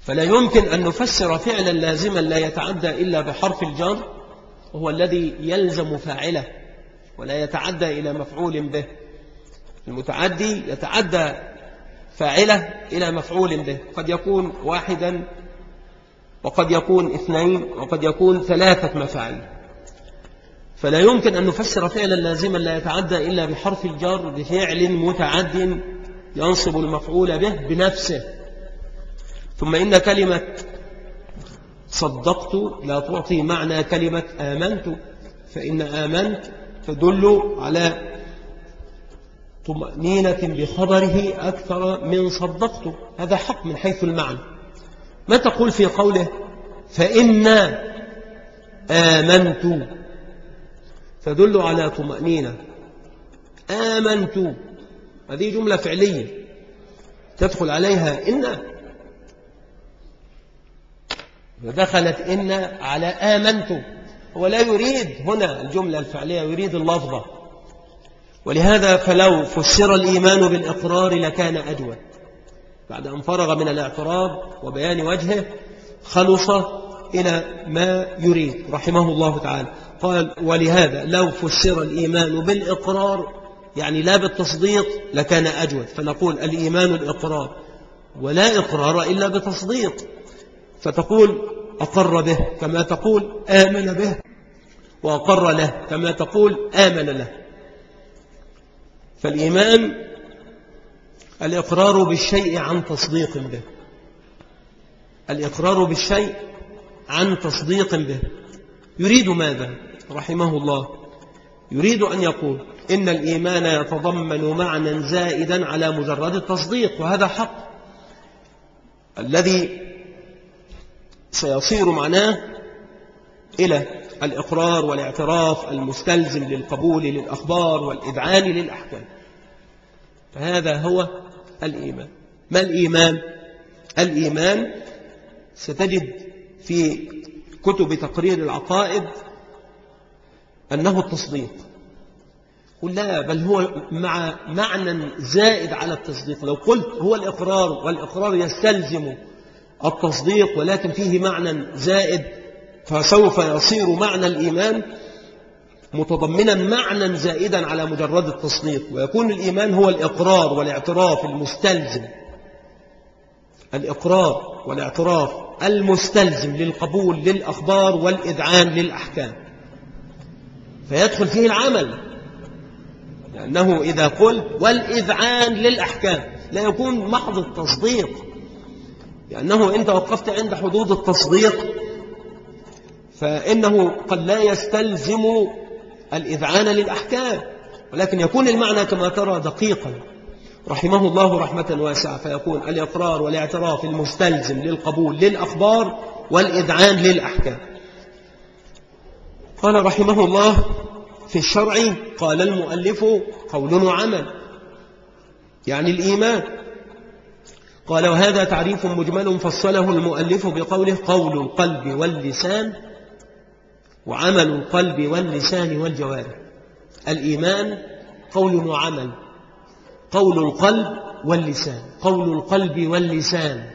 فلا يمكن أن نفسر فعلا لازما لا يتعدى إلا بحرف الجر وهو الذي يلزم فاعله ولا يتعدى إلى مفعول به. المتعدي يتعدى فاعله إلى مفعول به. قد يكون واحدا وقد يكون اثنين وقد يكون ثلاثة مفاعيل فلا يمكن أن نفسر فعلا لازما لا يتعدى إلا بحرف الجر بفعل متعد ينصب المفعول به بنفسه. ثم إن كلمة صدقت لا تعطي معنى كلمة آمنت فإن آمنت تدل على طمأنينة بخبره أكثر من صدقته هذا حق من حيث المعنى. ما تقول في قوله فإنا آمنت؟ تدل على طمأنينة. آمنت. هذه جملة فعلية تدخل عليها إن ودخلت إن على آمنت. هو لا يريد هنا الجملة الفعلية يريد اللفظة. ولهذا فلو فسر الإيمان بالإقرار لكان أجود بعد أن فرغ من الاعتراض وبيان وجهه خلص إلى ما يريد رحمه الله تعالى. قال ولهذا لو فسر الإيمان بالإقرار يعني لا بالتصديق لكان أجود. فنقول الإيمان الإقرار ولا إقرار إلا بتصديق. فتقول أقر به كما تقول آمن به وأقر له كما تقول آمن له. فالإيمان الإقرار بالشيء عن تصديق به. الإقرار بالشيء عن تصديق به. يريد ماذا؟ رحمه الله. يريد أن يقول إن الإيمان يتضمن معنى زائدا على مجرد التصديق وهذا حق. الذي سيصير معناه إلى الإقرار والاعتراف المستلزم للقبول للأخبار والإذعان للأحكام. فهذا هو الإيمان. ما الإيمان؟ الإيمان ستجد في كتب تقرير العقائد أنه التصديق. قل لا بل هو مع معنى زائد على التصديق. لو قلت هو الإقرار والإقرار يستلزم التصديق ولكن فيه معنى زائد فسوف يصير معنى الإيمان متضمنا معنى زائدا على مجرد التصديق. ويكون الإيمان هو الإقرار والاعتراف المستلزم. الإقرار والاعتراف المستلزم للقبول للأخبار والإذعان للأحكام. فيدخل فيه العمل. لأنه إذا قلت والإذعان للأحكام لا يكون محض التصديق. لأنه إن توقفت عند حدود التصديق فإنه قد لا يستلزم الإذعان للأحكام. ولكن يكون المعنى كما ترى دقيقا. رحمه الله رحمة واسعة فيكون الإقرار والإعتراف المستلزم للقبول للأخبار والإذعان للأحكام. قال رحمه الله في الشرع قال المؤلف قول وعمل يعني الإيمان. قال وهذا تعريف مجمل فصله المؤلف بقوله قول القلب واللسان وعمل القلب واللسان والجوارح. الإيمان قول وعمل قول القلب واللسان قول القلب واللسان.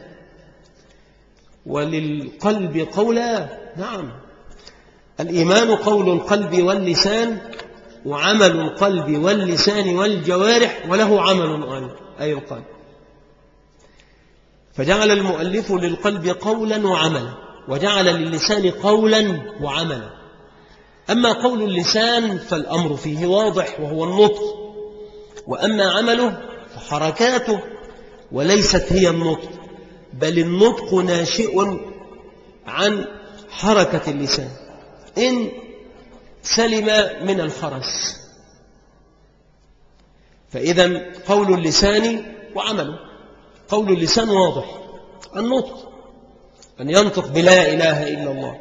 وللقلب قولا نعم. الإيمان قول القلب واللسان وعمل القلب واللسان والجوارح وله عمل أي القلب. فجعل المؤلف للقلب قولا وعملا وجعل للسان قولا وعملا. أما قول اللسان فالأمر فيه واضح وهو النطق وأما عمله فحركاته وليست هي النطق بل النطق ناشئ عن حركة اللسان. إن سلم من الخرس. فإذا قول اللسان وعمله. قول اللسان واضح. النطق. أن ينطق بلا إله إلا الله.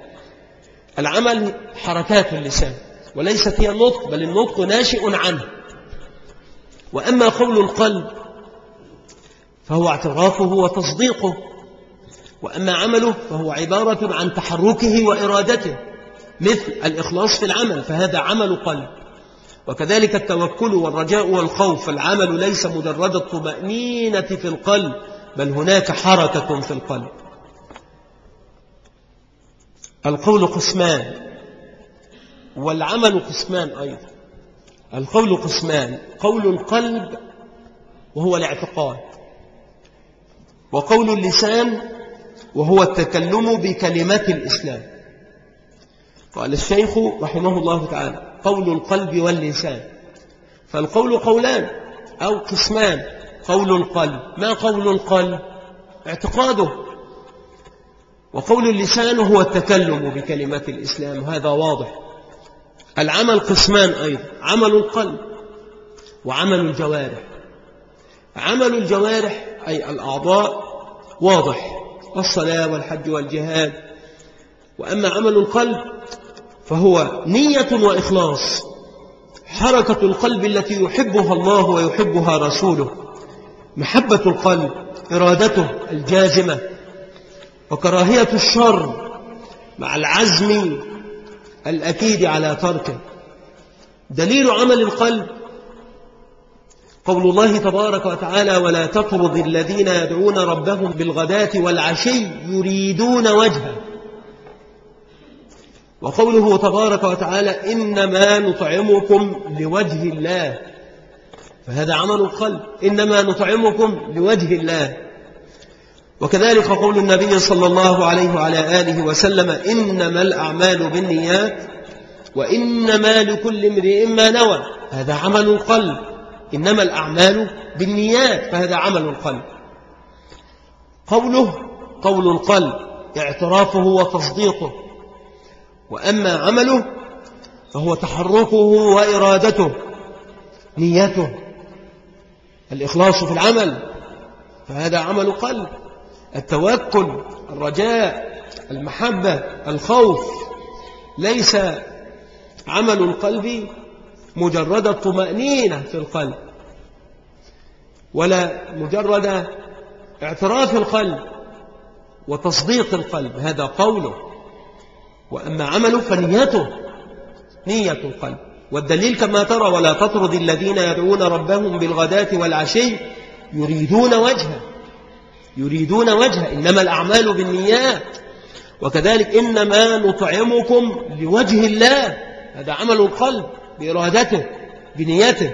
العمل حركات اللسان. وليست هي النطق بل النطق ناشئ عنه. وأما قول القلب فهو اعترافه وتصديقه. وأما عمله فهو عبارة عن تحركه وإرادته. مثل الإخلاص في العمل فهذا عمل قلب. وكذلك التوكل والرجاء والخوف فالعمل ليس مجرد الطمأنينة في القلب بل هناك حركة في القلب. القول قسمان والعمل قسمان أيضا. القول قسمان قول القلب وهو الاعتقاد وقول اللسان وهو التكلم بكلمات الإسلام. قال الشيخ رحمه الله تعالى قول القلب واللسان. فالقول قولان أو قسمان. قول القلب. ما قول القلب؟ اعتقاده. وقول اللسان هو التكلم بكلمات الإسلام. هذا واضح. العمل قسمان أيضا. عمل القلب وعمل الجوارح. عمل الجوارح أي الأعضاء واضح. الصلاة والحج والجهاد. وأما عمل القلب فهو نية وإخلاص حركة القلب التي يحبها الله ويحبها رسوله محبة القلب إرادته الجازمة وكراهية الشر مع العزم الأكيد على تركه. دليل عمل القلب قول الله تبارك وتعالى ولا تطرد الذين يدعون ربهم بالغداة والعشي يريدون وجهه. وقوله تبارك وتعالى إنما نطعمكم لوجه الله. فهذا عمل القلب. إنما نطعمكم لوجه الله. وكذلك قول النبي صلى الله عليه وعلى آله وسلم إنما الأعمال بالنيات وإنما لكل امرئ ما نوى. هذا عمل القلب. إنما الأعمال بالنيات. فهذا عمل القلب. قوله قول القلب اعترافه وتصديقه. وأما عمله فهو تحركه وإرادته نيته. الإخلاص في العمل فهذا عمل قلب. التوكل الرجاء المحبة الخوف ليس عمل القلب مجرد الطمأنينة في القلب ولا مجرد اعتراف القلب وتصديق القلب هذا قوله. وأما عمله فنيته نية القلب. والدليل كما ترى ولا تطرد الذين يدعون ربهم بالغداة والعشي يريدون وجهه. يريدون وجهه. إنما الأعمال بالنيات. وكذلك إنما نطعمكم لوجه الله. هذا عمل القلب بإرادته بنيته.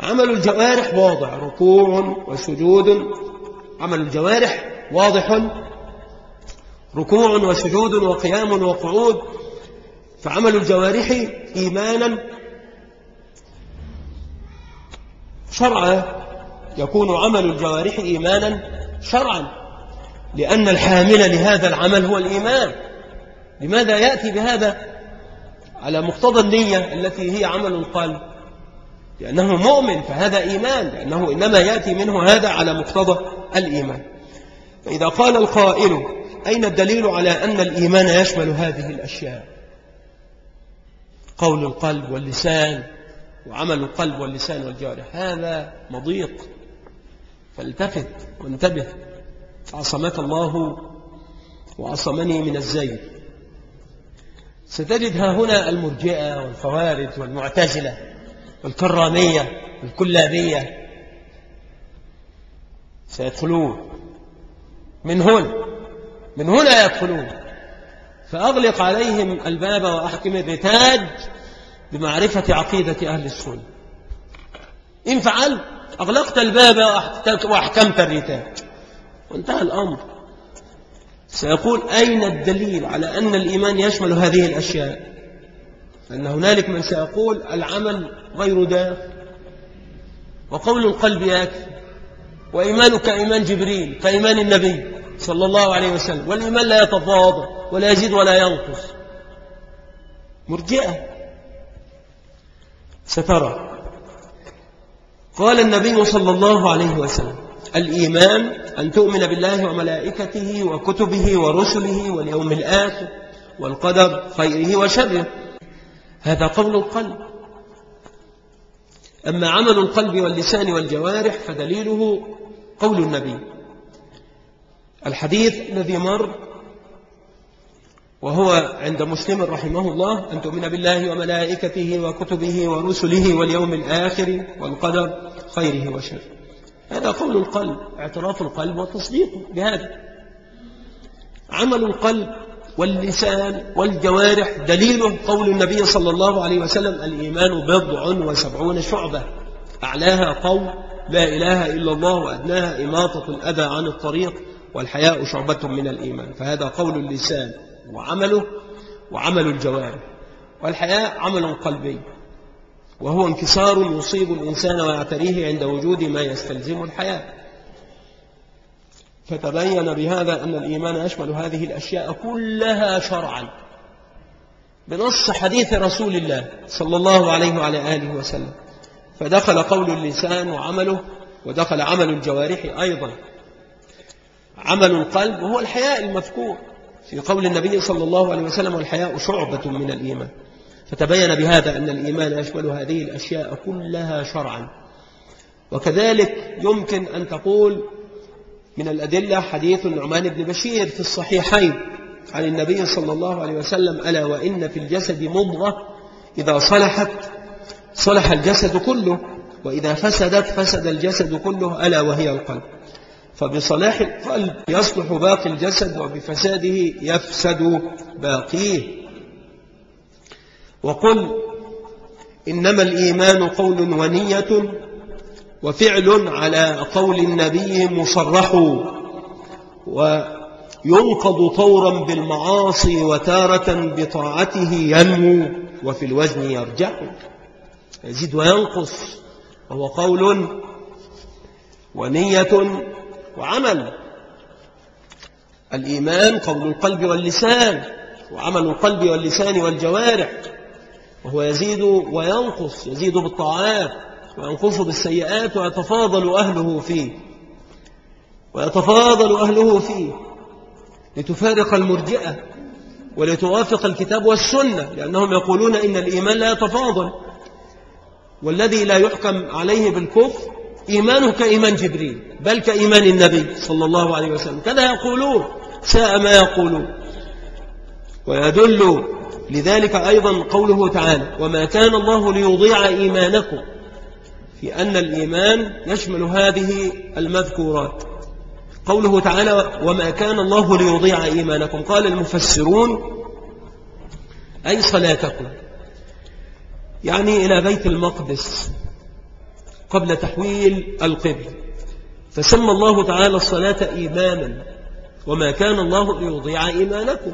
عمل الجوارح واضح ركوع وسجود. عمل الجوارح واضح. ركوع وسجود وقيام وقعود فعمل الجوارح إيمانا. شرعا يكون عمل الجوارح إيمانا شرعا لأن الحامل لهذا العمل هو الإيمان. لماذا يأتي بهذا؟ على مقتضى النية التي هي عمل القلب. لأنه مؤمن فهذا إيمان لأنه إنما يأتي منه هذا على مقتضى الإيمان. فإذا قال القائل أين الدليل على أن الإيمان يشمل هذه الأشياء؟ قول القلب واللسان وعمل القلب واللسان والجارح هذا مضيق. فالتفت وانتبه. عصمك الله وعصمني من الزيد ستجد ها هنا المرجئة والخوارج والمعتزلة والكرامية والكلابية. سيدخلون من هنا من هنا يدخلون. فأغلق عليهم الباب وأحكم الرتاج بمعرفة عقيدة أهل السنة. إن فعلت أغلقت الباب وأحكمت الرتاج. وانتهى الأمر. سيقول أين الدليل على أن الإيمان يشمل هذه الأشياء؟ أن هنالك من سيقول العمل غير داخل. وقول القلب يكفي وإيمانك إيمان جبريل كإيمان النبي. صلى الله عليه وسلم. والإيمان لا يتفاضل ولا يزيد ولا ينقص. مرجئة. سترى. قال النبي صلى الله عليه وسلم الإيمان أن تؤمن بالله وملائكته وكتبه ورسله واليوم الآخر والقدر خيره وشره. هذا قول القلب. أما عمل القلب واللسان والجوارح فدليله قول النبي. الحديث الذي مر وهو عند مسلم رحمه الله أن تؤمن بالله وملائكته وكتبه ورسله واليوم الآخر والقدر خيره وشره. هذا قول القلب اعتراف القلب وتصديقه بهذا. عمل القلب واللسان والجوارح دليله قول النبي صلى الله عليه وسلم الإيمان بضع وسبعون شعبة. أعلاها قول لا إله إلا الله وأدناها إماطة الأذى عن الطريق. والحياء شعبة من الإيمان. فهذا قول اللسان وعمله وعمل الجوارح. والحياء عمل قلبي. وهو انكسار يصيب الإنسان ويعتريه عند وجود ما يستلزم الحياة فتبين بهذا أن الإيمان يشمل هذه الأشياء كلها شرعا. بنص حديث رسول الله صلى الله عليه وعلى آله وسلم. فدخل قول اللسان وعمله ودخل عمل الجوارح أيضا. عمل القلب وهو الحياء المذكور. في قول النبي صلى الله عليه وسلم والحياء شعبة من الإيمان. فتبين بهذا أن الإيمان يشمل هذه الأشياء كلها شرعا. وكذلك يمكن أن تقول من الأدلة حديث النعمان بن بشير في الصحيحين عن النبي صلى الله عليه وسلم ألا وإن في الجسد مضغة إذا صلحت صلح الجسد كله وإذا فسدت فسد الجسد كله ألا وهي القلب. فبصلاح القلب يصلح باقي الجسد وبفساده يفسد باقيه. وقل إنما الإيمان قول ونية وفعل على قول النبي مصرح وينقض طورا بالمعاصي وتارة بطاعته ينمو وفي الوزن يرجع. يزيد وينقص وهو قول ونية وعمل. الإيمان قول القلب واللسان وعمل القلب واللسان والجوارح. وهو يزيد وينقص يزيد بالطاعات وينقص بالسيئات ويتفاضل أهله فيه. ويتفاضل أهله فيه. لتفارق المرجئة ولتوافق الكتاب والسنة لأنهم يقولون إن الإيمان لا يتفاضل. والذي لا يحكم عليه بالكفر إيمانه كإيمان جبريل بل كإيمان النبي صلى الله عليه وسلم. كذا يقولون ساء ما يقولون. ويدل لذلك أيضا قوله تعالى وما كان الله ليضيع إيمانكم في أن الإيمان يشمل هذه المذكورات. قوله تعالى وما كان الله ليضيع إيمانكم قال المفسرون أي صلاتكم؟ يعني إلى بيت المقدس. قبل تحويل القبل. فسمى الله تعالى الصلاة إيمانا وما كان الله ليضيع إيمانكم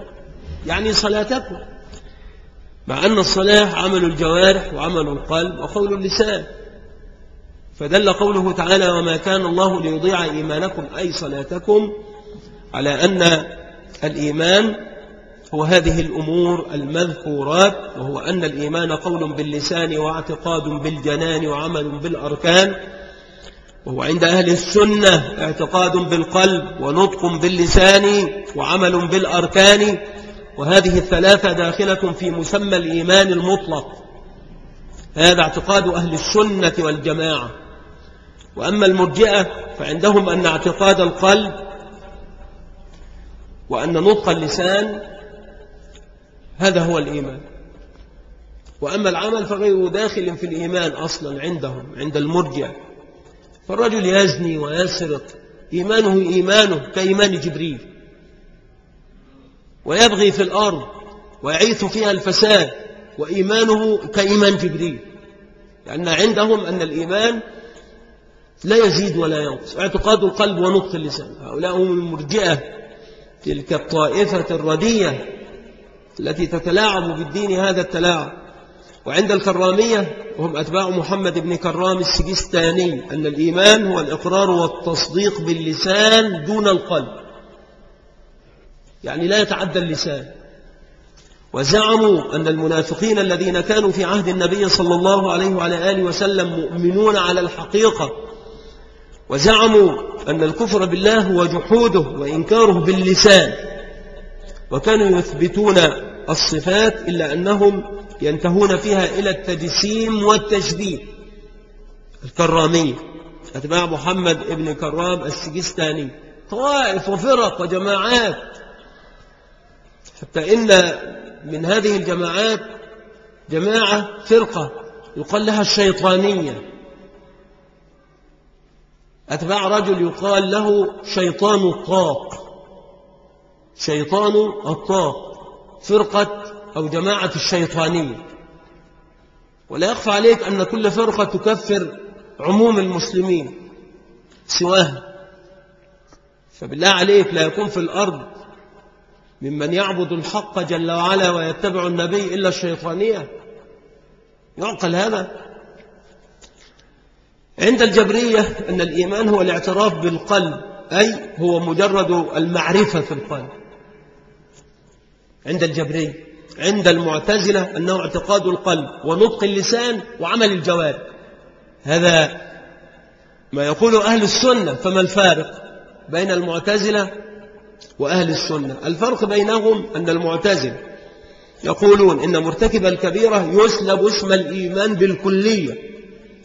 يعني صلاتكم. مع أن الصلاة عمل الجوارح وعمل القلب وقول اللسان. فدل قوله تعالى وما كان الله ليضيع إيمانكم أي صلاتكم على أن الإيمان هو هذه الأمور المذكورات وهو أن الإيمان قول باللسان واعتقاد بالجنان وعمل بالأركان وهو عند أهل السنة اعتقاد بالقلب ونطق باللسان وعمل بالأركان وهذه الثلاثة داخلة في مسمى الإيمان المطلق. هذا اعتقاد أهل السنة والجماعة. وأما المرجئة فعندهم أن اعتقاد القلب وأن نطق اللسان هذا هو الإيمان. وأما العمل فغير داخل في الإيمان أصلا عندهم عند المرجئة فالرجل يزني ويسرق. إيمانه إيمانه كإيمان جبريل. ويبغي في الأرض ويعيث فيها الفساد وإيمانه كإيمان جبريل. لأن عندهم أن الإيمان لا يزيد ولا ينقص. اعتقاد القلب ونطق اللسان. هؤلاء هم المرجئة. تلك الطائفة الردية. التي تتلاعب بالدين هذا التلاعب. وعند الكرامية وهم أتباع محمد بن كرام السجستاني أن الإيمان هو الإقرار والتصديق باللسان دون القلب. يعني لا يتعدى اللسان. وزعموا أن المنافقين الذين كانوا في عهد النبي صلى الله عليه وعلى آله وسلم مؤمنون على الحقيقة. وزعموا أن الكفر بالله هو جحوده وإنكاره باللسان. وكانوا يثبتون الصفات إلا أنهم ينتهون فيها إلى التجسيم والتشبيه الكرامية أتباع محمد ابن كرام السجستاني. طوائف وفرق وجماعات. حتى إن من هذه الجماعات جماعة فرقة يقال لها الشيطانية. أتباع رجل يقال له شيطان الطاق. شيطان الطاق فرقة أو جماعة الشيطانية. ولا يخفى عليك أن كل فرقة تكفر عموم المسلمين سواها فبالله عليك لا يكون في الأرض ممن يعبد الحق جل وعلا ويتبع النبي إلا الشيطانية. يعقل هذا. عند الجبرية أن الإيمان هو الاعتراف بالقلب أي هو مجرد المعرفة في القلب. عند الجبرية عند المعتزلة أنه اعتقاد القلب ونطق اللسان وعمل الجوارح. هذا ما يقوله أهل السنة فما الفارق بين المعتزلة وأهل السنة؟ الفرق بينهم أن المعتزلة يقولون إن مرتكب الكبيرة يسلب اسم الإيمان بالكلية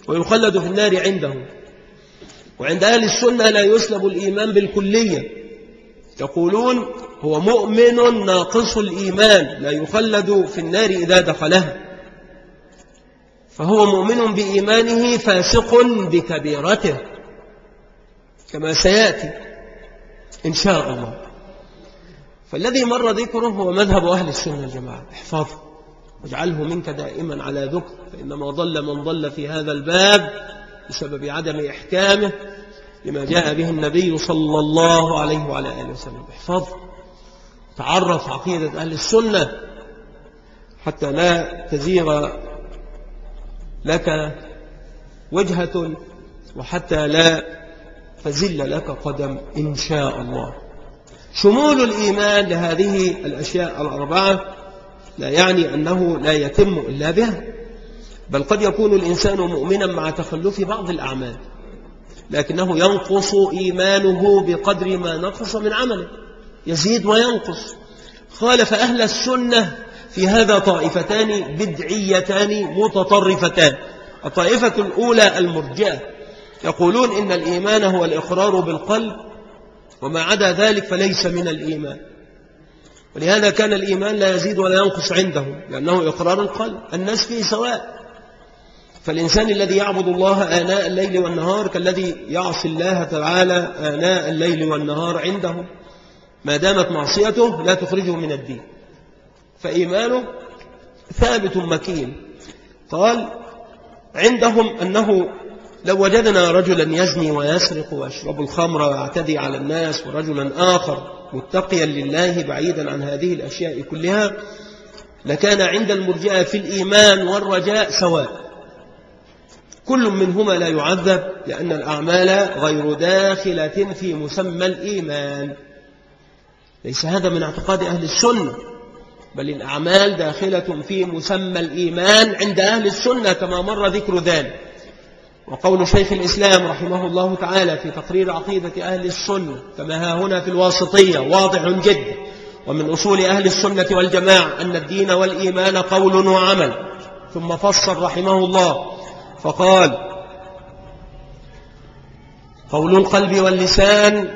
ويخلد في النار عندهم وعند أهل السنة لا يسلب الإيمان بالكلية. يقولون هو مؤمن ناقص الإيمان لا يخلد في النار إذا دخلها. فهو مؤمن بإيمانه فاسق بكبيرته كما سيأتي إن شاء الله. فالذي مر ذكره هو مذهب أهل السنة الجماعة احفظه واجعله منك دائما على ذكر فإنما ضل من ضل في هذا الباب بسبب عدم إحكامه. لما جاء به النبي صلى الله عليه وعلى آله وسلم. احفظه تعرف عقيدة أهل السنة. حتى لا تزيغ لك وجهة وحتى لا تزل لك قدم إن شاء الله. شمول الإيمان لهذه الأشياء الأربعة لا يعني أنه لا يتم إلا بها بل قد يكون الإنسان مؤمنا مع تخلف بعض الأعمال. لكنه ينقص إيمانه بقدر ما نقص من عمله. يزيد وينقص. خالف أهل السنة في هذا طائفتان بدعيتان متطرفتان. الطائفة الأولى المرجئة. يقولون إن الإيمان هو الإقرار بالقلب وما عدا ذلك فليس من الإيمان. ولهذا كان الإيمان لا يزيد ولا ينقص عندهم لأنه إقرار القلب. الناس فيه سواء. فالإنسان الذي يعبد الله آناء الليل والنهار كالذي يعصي الله تعالى آناء الليل والنهار عنده ما دامت معصيته لا تخرجه من الدين. فإيمانه ثابت مكين. قال عندهم أنه لو وجدنا رجلا يزني ويسرق ويشرب الخمر ويعتدي على الناس ورجلا آخر متقيا لله بعيدا عن هذه الأشياء كلها لكان عند المرجئة في الإيمان والرجاء سواء. كل منهما لا يعذب لأن الأعمال غير داخلة في مسمى الإيمان. ليس هذا من اعتقاد أهل السنة بل الأعمال داخلة في مسمى الإيمان عند أهل السنة كما مر ذكر ذلك. وقول شيخ الإسلام رحمه الله تعالى في تقرير عقيدة أهل السنة كما ها هنا في الواسطية واضح جدا ومن أصول أهل السنة والجماعة أن الدين والإيمان قول وعمل. ثم فصل رحمه الله فقال قول القلب واللسان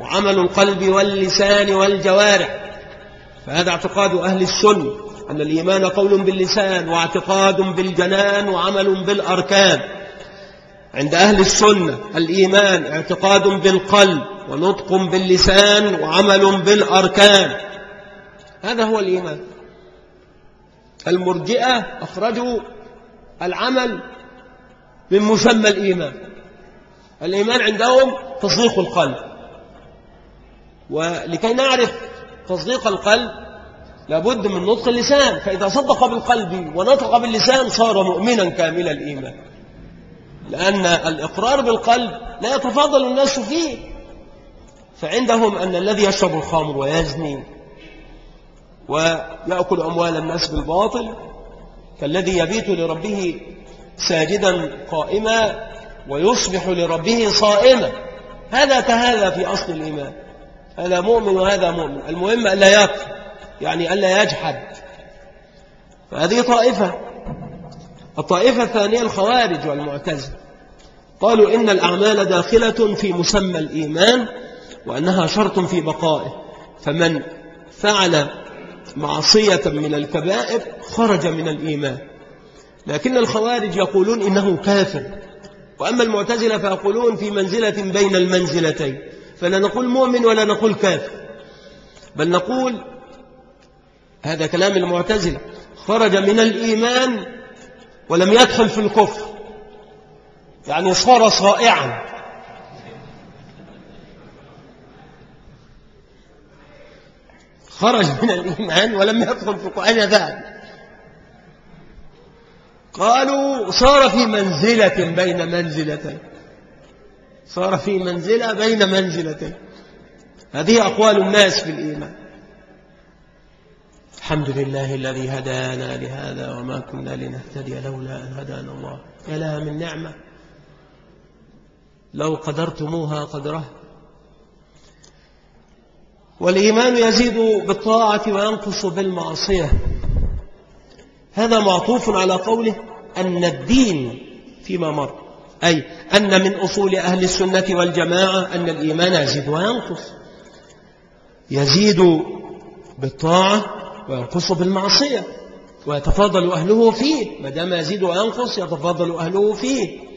وعمل القلب واللسان والجوارح فهذا اعتقاد أهل السنة أن الإيمان قول باللسان واعتقاد بالجنان وعمل بالأركان. عند أهل السنة الإيمان اعتقاد بالقلب ونطق باللسان وعمل بالأركان. هذا هو الإيمان. المرجئة أخرجوا العمل من مسمى الإيمان. الإيمان عندهم تصديق القلب. ولكي نعرف تصديق القلب لابد من نطق اللسان. فإذا صدق بالقلب ونطق باللسان صار مؤمنا كامل الإيمان. لأن الإقرار بالقلب لا يتفاضل الناس فيه. فعندهم أن الذي يشرب الخمر ويزني ويأكل أموال الناس بالباطل كالذي يبيت لربه ساجدا قائما ويصبح لربه صائما. هذا كهذا في أصل الإيمان. هذا مؤمن وهذا مؤمن. المهم ألا يكفر يعني ألا يجحد. فهذه طائفة. الطائفة الثانية الخوارج والمعتزل قالوا إن الأعمال داخلة في مسمى الإيمان وأنها شرط في بقائه. فمن فعل معصية من الكبائر خرج من الإيمان. لكن الخوارج يقولون إنه كافر. وأما المعتزلة فيقولون في منزلة بين المنزلتين. فلا نقول مؤمن ولا نقول كافر. بل نقول هذا كلام المعتزلة. خرج من الإيمان ولم يدخل في الكفر. يعني صار صائعا. خرج من الإيمان ولم يدخل في الكفر أين ذلك قالوا صار في منزلة بين منزلتين. صار في منزلة بين منزلتين. هذه أقوال الناس في الإيمان. الحمد لله الذي هدانا لهذا وما كنا لنهتدي لولا أن هدانا الله. لها من نعمة. لو قدرتموها قدرها والإيمان يزيد بالطاعة وينقص بالمعصية. هذا معطوف على قوله أن الدين فيما مر. أي أن من أصول أهل السنة والجماعة أن الإيمان يزيد وينقص. يزيد بالطاعة وينقص بالمعصية. ويتفاضل أهله فيه. ما دام يزيد وينقص يتفاضل أهله فيه.